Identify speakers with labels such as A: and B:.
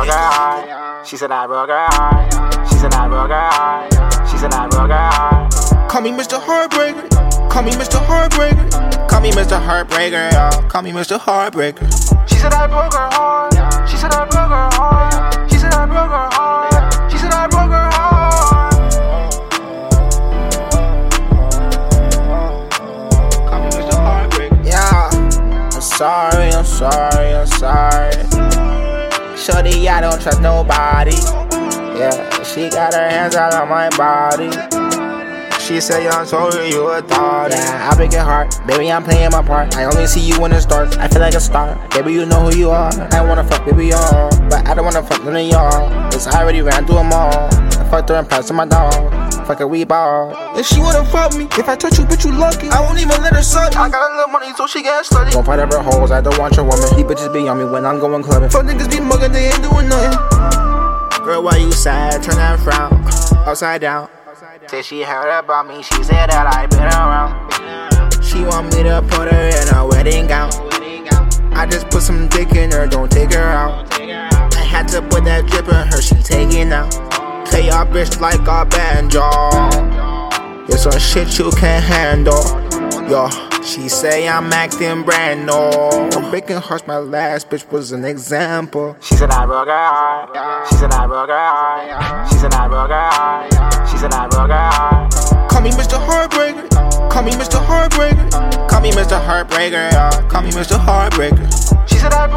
A: She said I broke her heart. She said I broke her heart. She said I broke her heart.
B: Call me Mr. Heartbreaker. Call me Mr. Heartbreaker. Call me Mr. Heartbreaker. Yeah. Call me Mr. Heartbreaker.
A: She said I broke her heart. She said I broke her heart. She said I broke her heart. She said I broke her heart.
B: Call me Mr. Heartbreaker. Yeah. I'm sorry, I'm sorry, I'm sorry. Shorty, I don't trust nobody. Yeah, she got her hands all on my body. She said, Young Tori, you a thought. Yeah, I break your heart. Baby, I'm playing my part. I only see you when it starts. I feel like a star. Baby, you know who you are. I wanna fuck, baby, y'all. But I don't wanna fuck none of y'all. Cause I already ran through them all. I fucked her and passed on my dog. Fuck a we ball. If she wanna fuck me, if I touch you, bitch, you lucky. I won't even let her suck.
A: I got a little money so she get slutty.
B: Don't fight over hoes, I don't want your woman. These bitches be on me when I'm going clubbing. Fuck niggas be mugging, they ain't doing nothing. Girl, why you sad? Turn that frown upside down.
A: Till she heard about me, she said that I been around.
B: She want me to put her in a wedding gown. I just put some dick in her, don't take her out. I had to put that drip in her, she taking out. Play your bitch like a banjo. It's some shit you can't handle. Yo, she say I'm acting brand new. I'm breaking hearts, my last bitch was an example.
A: She said I broke her heart. She said I broke her heart. She said I broke her. She said I broke her.
B: Call me Mr. Heartbreaker. Call me Mr. Heartbreaker. Call me Mr. Heartbreaker. Call me Mr. Heartbreaker.
A: She said I